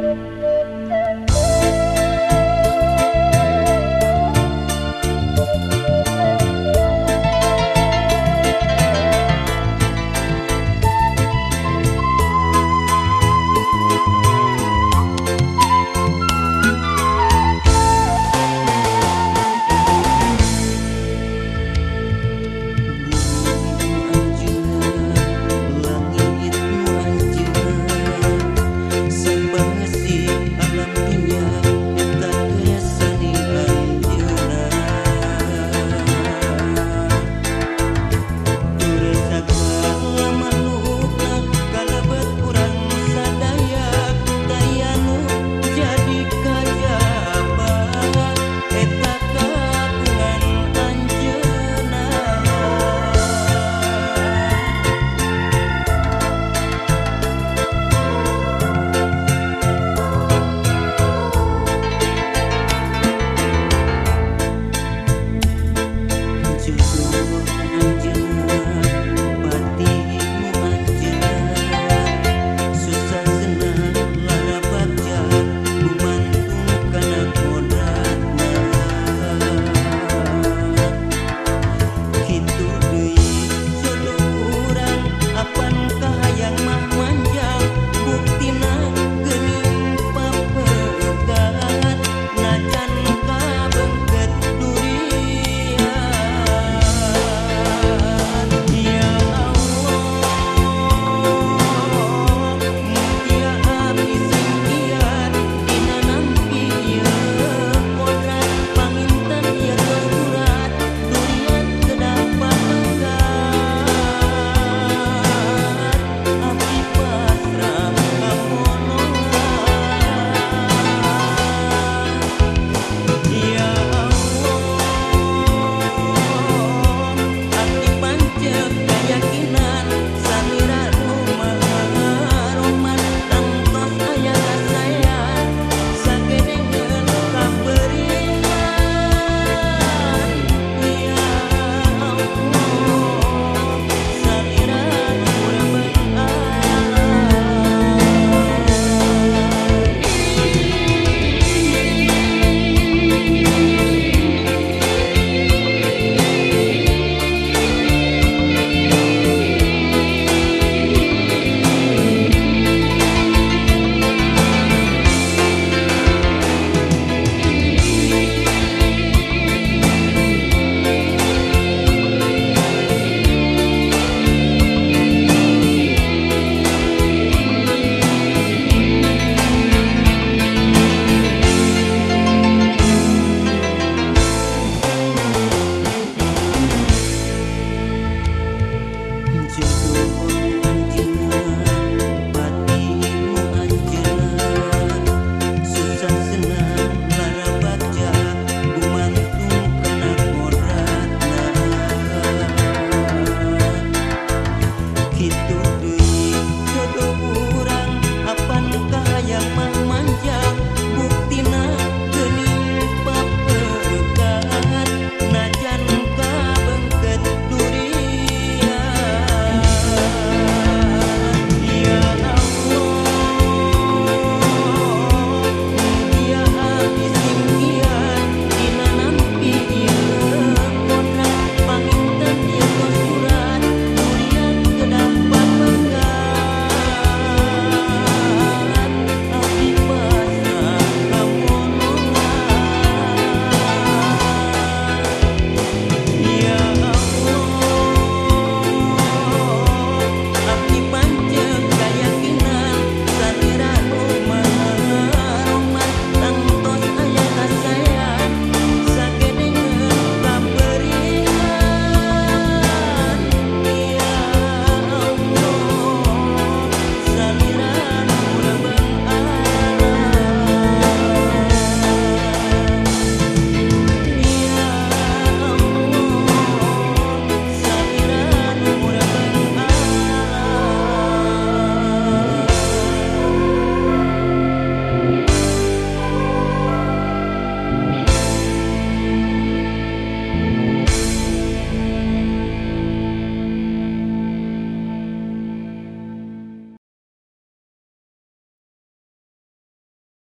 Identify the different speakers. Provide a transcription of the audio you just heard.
Speaker 1: Música alam niya